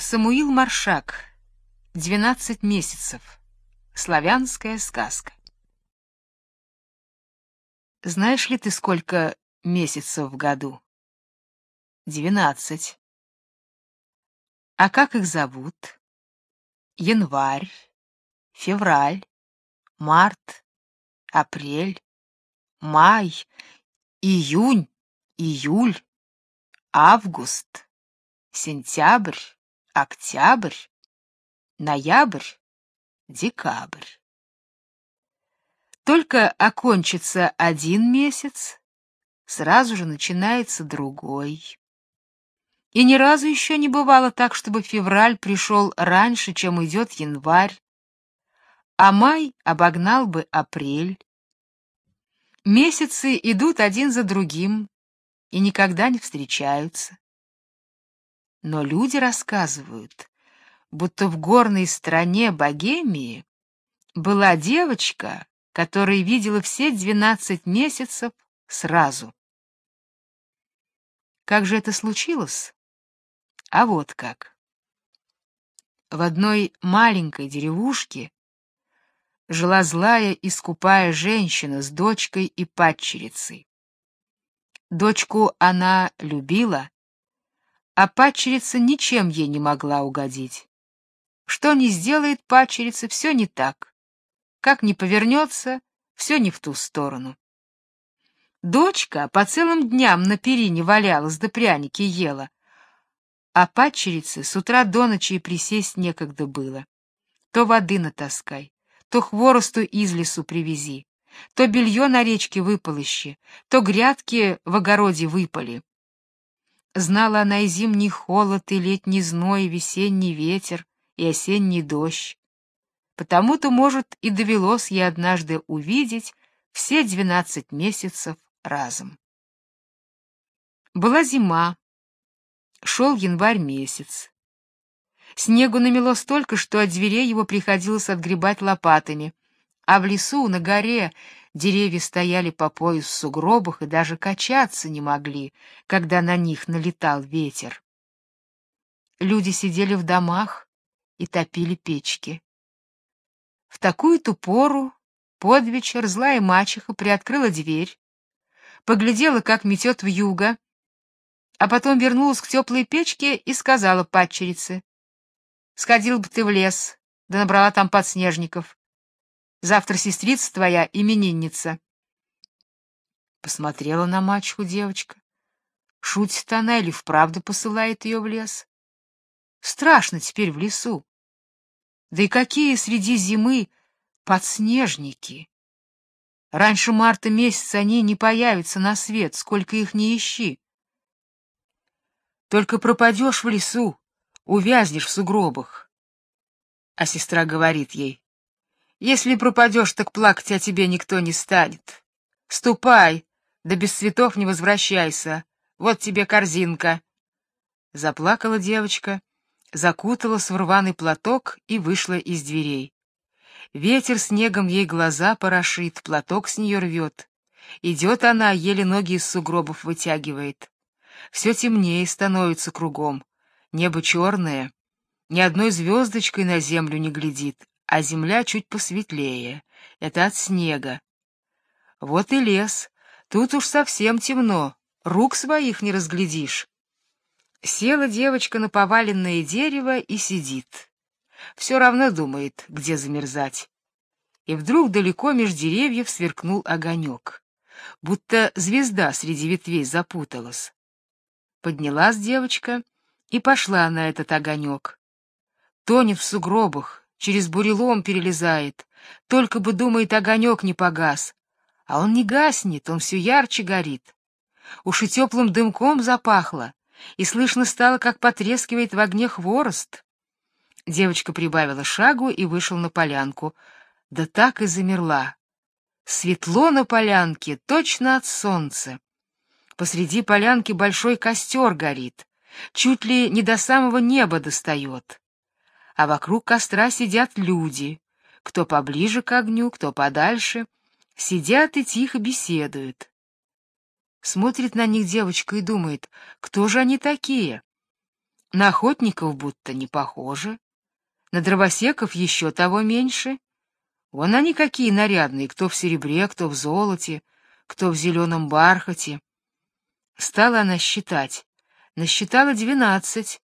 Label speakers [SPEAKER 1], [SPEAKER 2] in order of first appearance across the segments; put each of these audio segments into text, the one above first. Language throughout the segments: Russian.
[SPEAKER 1] Самуил Маршак. Двенадцать месяцев. Славянская сказка. Знаешь ли ты, сколько месяцев в году? Двенадцать. А как их зовут? Январь, февраль, март, апрель, май, июнь, июль, август, сентябрь, октябрь, ноябрь, декабрь. Только окончится один месяц, сразу же начинается другой. И ни разу еще не бывало так, чтобы февраль пришел раньше, чем идет январь, а май обогнал бы апрель. Месяцы идут один за другим и никогда не встречаются. Но люди рассказывают, будто в горной стране Богемии была девочка, которая видела все двенадцать месяцев сразу. Как же это случилось? А вот как. В одной маленькой деревушке жила злая и скупая женщина с дочкой и падчерицей. Дочку она любила, а падчерица ничем ей не могла угодить. Что ни сделает падчерица, все не так. Как ни повернется, все не в ту сторону. Дочка по целым дням на перине валялась да пряники ела, а падчерице с утра до ночи и присесть некогда было. То воды натаскай, то хворосту из лесу привези, то белье на речке выполощи, то грядки в огороде выпали. Знала она и зимний холод, и летний зной, и весенний ветер, и осенний дождь. Потому-то, может, и довелось ей однажды увидеть все двенадцать месяцев разом. Была зима, шел январь месяц. Снегу намело столько, что от дверей его приходилось отгребать лопатами, а в лесу, на горе, Деревья стояли по пояс в сугробах и даже качаться не могли, когда на них налетал ветер. Люди сидели в домах и топили печки. В такую-то пору под вечер злая мачеха приоткрыла дверь, поглядела, как метет вьюга, а потом вернулась к теплой печке и сказала падчерице, «Сходил бы ты в лес, да набрала там подснежников. Завтра сестрица твоя именинница. Посмотрела на мачеху девочка. Шутит она или вправду посылает ее в лес? Страшно теперь в лесу. Да и какие среди зимы подснежники! Раньше марта месяца они не появятся на свет, сколько их не ищи. Только пропадешь в лесу, увязнешь в сугробах. А сестра говорит ей, если пропадешь, так плакать о тебе никто не станет. Ступай, да без цветов не возвращайся. Вот тебе корзинка. Заплакала девочка, закуталась в рваный платок и вышла из дверей. Ветер снегом ей глаза порошит, платок с нее рвет. Идет она, еле ноги из сугробов вытягивает. Все темнее становится кругом. Небо черное, ни одной звездочкой на землю не глядит, а земля чуть посветлее. Это от снега. Вот и лес. Тут уж совсем темно, рук своих не разглядишь. Села девочка на поваленное дерево и сидит. Все равно думает, где замерзать. И вдруг далеко меж деревьев сверкнул огонек, будто звезда среди ветвей запуталась. Поднялась девочка и пошла на этот огонек. Тонет в сугробах, через бурелом перелезает, только бы, думает, огонек не погас. А он не гаснет, он все ярче горит. Уж и теплым дымком запахло, и слышно стало, как потрескивает в огне хворост. Девочка прибавила шагу и вышла на полянку. Да так и замерла. Светло на полянке, точно от солнца. Посреди полянки большой костер горит, чуть ли не до самого неба достает а вокруг костра сидят люди, кто поближе к огню, кто подальше, сидят и тихо беседуют. Смотрит на них девочка и думает, кто же они такие? На охотников будто не похожи, на дровосеков еще того меньше. Вон они какие нарядные, кто в серебре, кто в золоте, кто в зеленом бархате. Стала она считать. Насчитала двенадцать.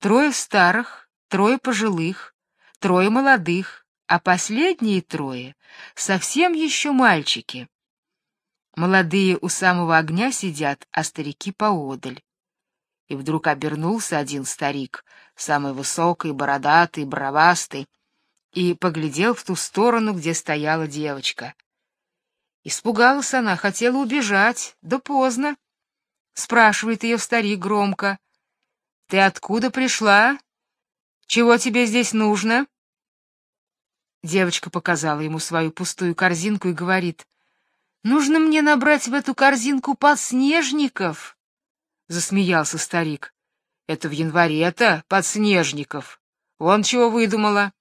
[SPEAKER 1] Трое старых, трое пожилых, трое молодых, а последние трое совсем еще мальчики. Молодые у самого огня сидят, а старики поодаль. И вдруг обернулся один старик, самый высокий, бородатый, бровастый, и поглядел в ту сторону, где стояла девочка. Испугалась она, хотела убежать, да поздно. Спрашивает ее старик громко. — Ты откуда пришла? Чего тебе здесь нужно? Девочка показала ему свою пустую корзинку и говорит, Нужно мне набрать в эту корзинку подснежников. Засмеялся старик. Это в январе-то подснежников. Вон чего выдумала.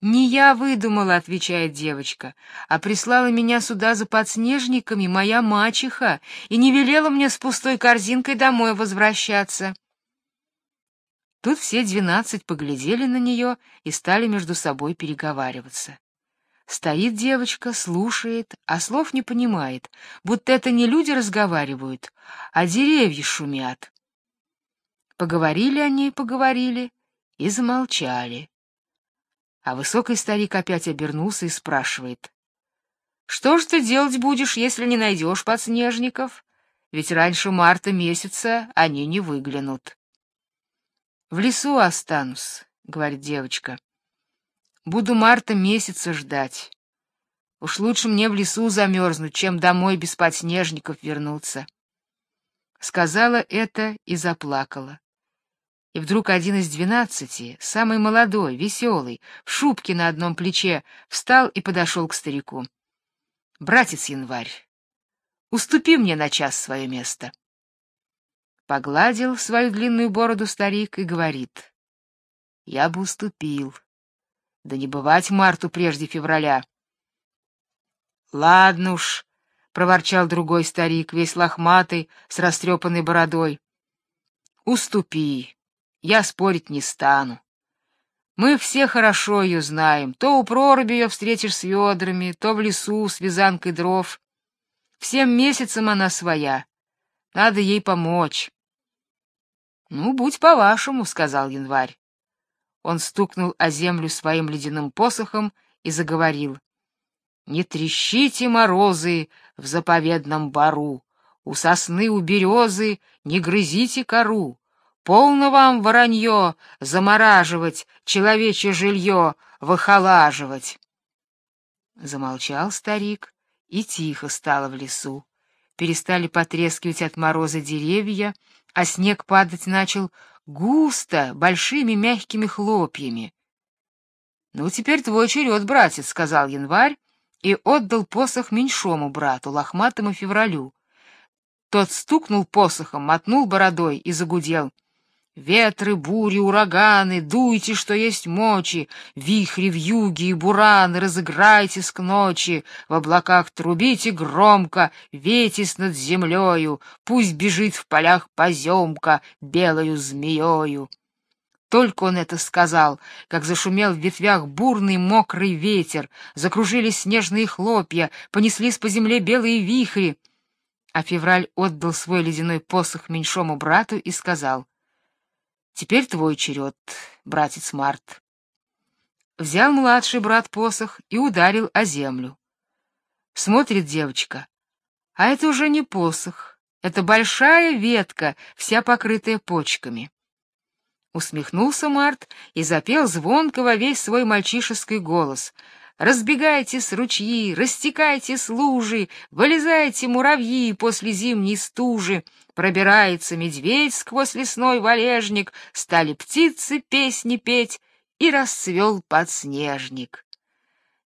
[SPEAKER 1] Не я выдумала, отвечает девочка, а прислала меня сюда за подснежниками моя мачеха и не велела мне с пустой корзинкой домой возвращаться. Тут все двенадцать поглядели на нее и стали между собой переговариваться. Стоит девочка, слушает, а слов не понимает, будто это не люди разговаривают, а деревья шумят. Поговорили они, поговорили и замолчали. А высокий старик опять обернулся и спрашивает. — Что ж ты делать будешь, если не найдешь подснежников? Ведь раньше марта месяца они не выглянут. — В лесу останусь, — говорит девочка. Буду марта месяца ждать. Уж лучше мне в лесу замерзнуть, чем домой без подснежников вернуться. Сказала это и заплакала. И вдруг один из двенадцати, самый молодой, веселый, в шубке на одном плече, встал и подошел к старику. — Братец Январь, уступи мне на час свое место. Погладил свою длинную бороду старик и говорит. — Я бы уступил. — да не бывать марту прежде февраля. — Ладно уж, — проворчал другой старик, весь лохматый, с растрепанной бородой. — Уступи, я спорить не стану. Мы все хорошо ее знаем. То у проруби ее встретишь с ведрами, то в лесу с вязанкой дров. Всем месяцем она своя. Надо ей помочь. — Ну, будь по-вашему, — сказал январь. Он стукнул о землю своим ледяным посохом и заговорил. «Не трещите морозы в заповедном бару, у сосны, у березы не грызите кору. Полно вам, воронье, замораживать, человечье жилье выхолаживать. Замолчал старик, и тихо стало в лесу. Перестали потрескивать от мороза деревья, а снег падать начал густо, большими мягкими хлопьями. — Ну, теперь твой черед, братец, — сказал январь и отдал посох меньшому брату, лохматому февралю. Тот стукнул посохом, мотнул бородой и загудел — Ветры, бури, ураганы, дуйте, что есть мочи, Вихри, вьюги и бураны, разыграйтесь к ночи, В облаках трубите громко, ветесь над землею, Пусть бежит в полях поземка белою змеёю. Только он это сказал, как зашумел в ветвях бурный мокрый ветер, закружились снежные хлопья, понеслись по земле белые вихри. А февраль отдал свой ледяной посох меньшому брату и сказал — Теперь твой черед, братец Март. Взял младший брат посох и ударил о землю. Смотрит девочка, а это уже не посох, это большая ветка, вся покрытая почками. Усмехнулся Март и запел звонко во весь свой мальчишеский голос — Разбегайтесь, ручьи, растекайтесь лужи, Вылезайте, муравьи, после зимней стужи. Пробирается медведь сквозь лесной валежник, Стали птицы песни петь, и расцвел подснежник.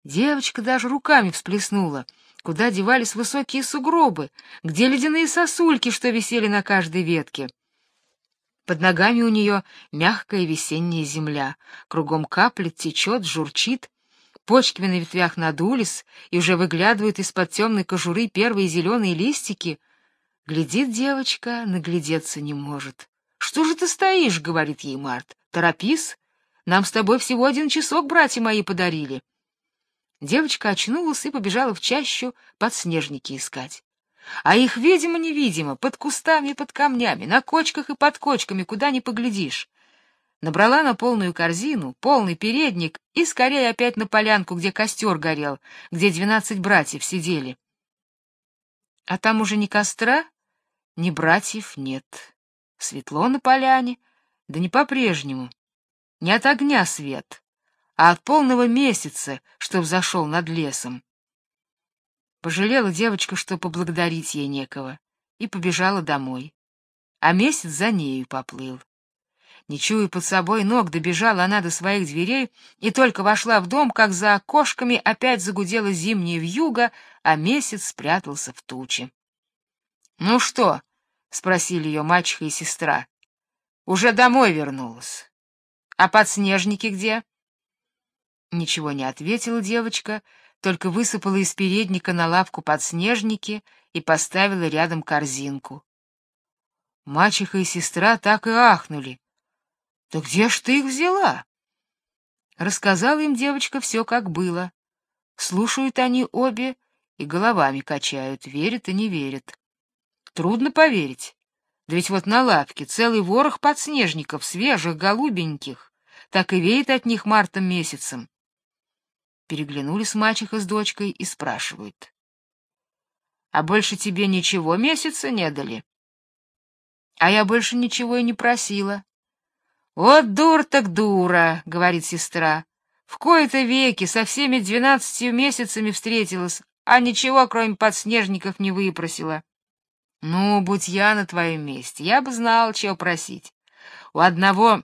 [SPEAKER 1] Девочка даже руками всплеснула. Куда девались высокие сугробы? Где ледяные сосульки, что висели на каждой ветке? Под ногами у нее мягкая весенняя земля. Кругом каплет, течет, журчит. Почки на ветвях надулись, и уже выглядывают из-под темной кожуры первые зеленые листики. Глядит девочка, наглядеться не может. Что же ты стоишь, говорит ей Март. Торопись. Нам с тобой всего один часок братья мои подарили. Девочка очнулась и побежала в чащу подснежники искать. А их видимо-невидимо, под кустами и под камнями, на кочках и под кочками, куда ни поглядишь. Набрала на полную корзину, полный передник и скорее опять на полянку, где костер горел, где двенадцать братьев сидели. А там уже ни костра, ни братьев нет. Светло на поляне, да не по-прежнему. Не от огня свет, а от полного месяца, что взошел над лесом. Пожалела девочка, что поблагодарить ей некого, и побежала домой. А месяц за нею поплыл. Не чуя под собой ног, добежала она до своих дверей и только вошла в дом, как за окошками опять загудела зимняя вьюга, а месяц спрятался в тучи. — Ну что? — спросили ее мачеха и сестра. — Уже домой вернулась. — А подснежники где? Ничего не ответила девочка, только высыпала из передника на лавку подснежники и поставила рядом корзинку. Мачеха и сестра так и ахнули. — Да где ж ты их взяла? Рассказала им девочка все, как было. Слушают они обе и головами качают, верят и не верят. Трудно поверить. Да ведь вот на лавке целый ворох подснежников, свежих, голубеньких. Так и веет от них мартом месяцем. Переглянулись мачеха с дочкой и спрашивают. — А больше тебе ничего месяца не дали? — А я больше ничего и не просила. — Вот дур так дура, — говорит сестра. В кои-то веки со всеми двенадцатью месяцами встретилась, а ничего, кроме подснежников, не выпросила. Ну, будь я на твоем месте, я бы знал, чего просить. У одного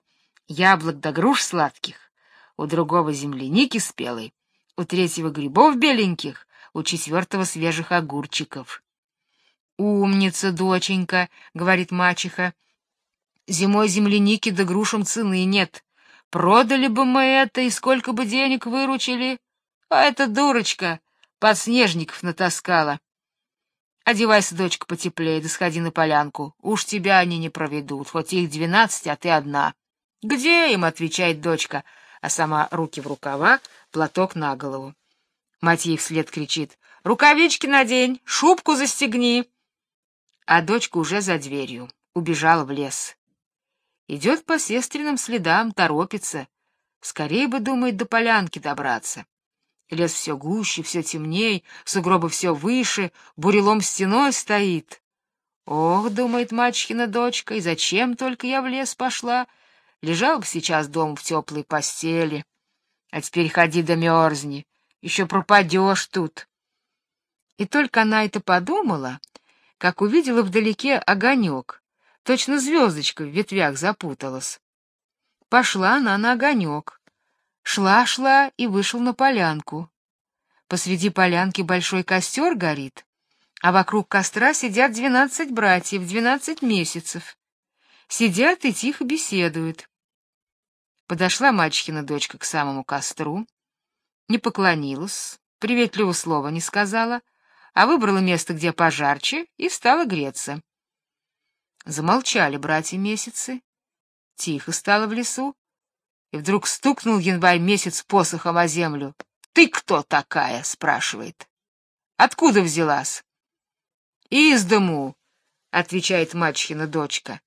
[SPEAKER 1] яблок да груш сладких, у другого земляники спелой, у третьего грибов беленьких, у четвертого свежих огурчиков. «Умница, доченька», — говорит мачеха. «Зимой земляники да грушам цены нет. Продали бы мы это, и сколько бы денег выручили. А эта дурочка подснежников натаскала. Одевайся, дочка, потеплее, да сходи на полянку. Уж тебя они не проведут, хоть их двенадцать, а ты одна». «Где им?» — отвечает дочка, а сама руки в рукава, платок на голову. Мать ей вслед кричит «Рукавички надень, шубку застегни!» А дочка уже за дверью, убежала в лес. Идет по сестриным следам, торопится. Скорее бы, думает, до полянки добраться. Лес все гуще, все темней, сугробы все выше, бурелом стеной стоит. Ох, думает мачехина дочка, и зачем только я в лес пошла? Лежал бы сейчас дом в теплой постели. А теперь ходи да мерзни, еще пропадешь тут. И только она это подумала, как увидела вдалеке огонек. Точно звездочка в ветвях запуталась. Пошла она на огонек. Шла-шла и вышел на полянку. Посреди полянки большой костер горит, а вокруг костра сидят двенадцать братьев, двенадцать месяцев. Сидят и тихо беседуют. Подошла мачехина дочка к самому костру, не поклонилась, приветливого слова не сказала, а выбрала место, где пожарче, и стала греться. Замолчали братья месяцы, тихо стало в лесу, и вдруг стукнул январь месяц посохом о землю. «Ты кто такая?» — спрашивает. «Откуда взялась?» «Из дому», — отвечает мачехина дочка.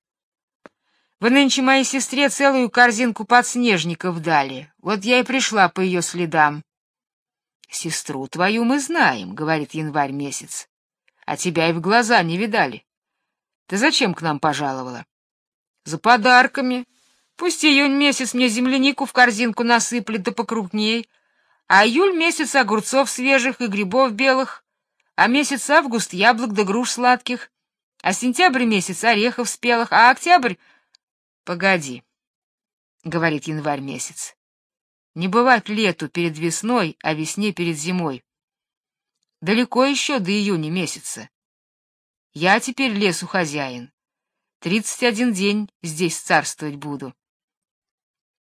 [SPEAKER 1] Вы нынче моей сестре целую корзинку подснежников дали. Вот я и пришла по ее следам. — Сестру твою мы знаем, — говорит январь месяц. — А тебя и в глаза не видали. Ты зачем к нам пожаловала? — За подарками. Пусть июнь месяц мне землянику в корзинку насыплет да покрупней, а июль месяц огурцов свежих и грибов белых, а месяц август яблок да груш сладких, а сентябрь месяц орехов спелых, а октябрь Погоди, говорит январь месяц. Не бывать лету перед весной, а весне перед зимой. Далеко еще до июня месяца. Я теперь лесу хозяин. Тридцать один день здесь царствовать буду.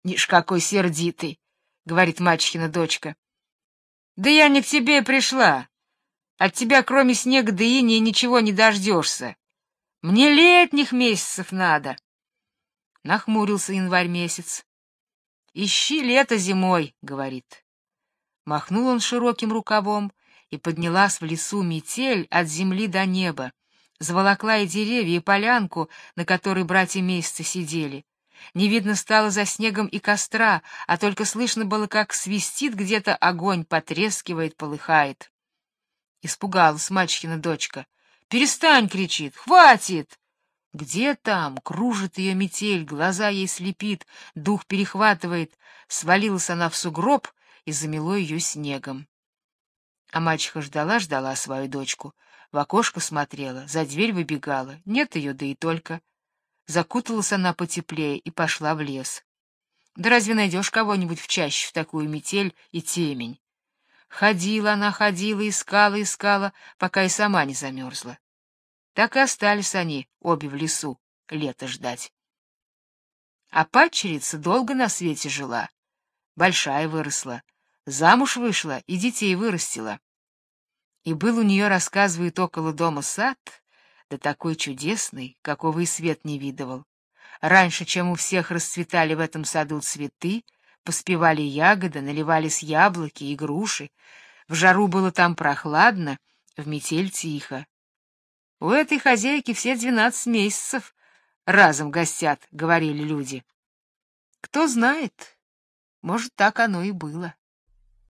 [SPEAKER 1] Ниш какой сердитый, говорит мачехина дочка. Да я не к тебе пришла. От тебя, кроме снега да инея, ничего не дождешься. Мне летних месяцев надо. Нахмурился январь месяц. «Ищи лето зимой», — говорит. Махнул он широким рукавом, и поднялась в лесу метель от земли до неба, заволокла и деревья, и полянку, на которой братья месяца сидели. Не видно стало за снегом и костра, а только слышно было, как свистит где-то огонь, потрескивает, полыхает. Испугалась мачехина дочка. «Перестань!» — кричит. «Хватит!» Где там? Кружит ее метель, глаза ей слепит, дух перехватывает. Свалилась она в сугроб и замело ее снегом. А мачеха ждала-ждала свою дочку. В окошко смотрела, за дверь выбегала. Нет ее, да и только. Закуталась она потеплее и пошла в лес. Да разве найдешь кого-нибудь в чаще в такую метель и темень? Ходила она, ходила, искала, искала, пока и сама не замерзла. Так и остались они, обе в лесу, лето ждать. А падчерица долго на свете жила. Большая выросла, замуж вышла и детей вырастила. И был у нее, рассказывает, около дома сад, да такой чудесный, какого и свет не видывал. Раньше, чем у всех расцветали в этом саду цветы, поспевали ягоды, наливались яблоки и груши. В жару было там прохладно, в метель тихо. У этой хозяйки все двенадцать месяцев разом гостят, — говорили люди. Кто знает, может, так оно и было.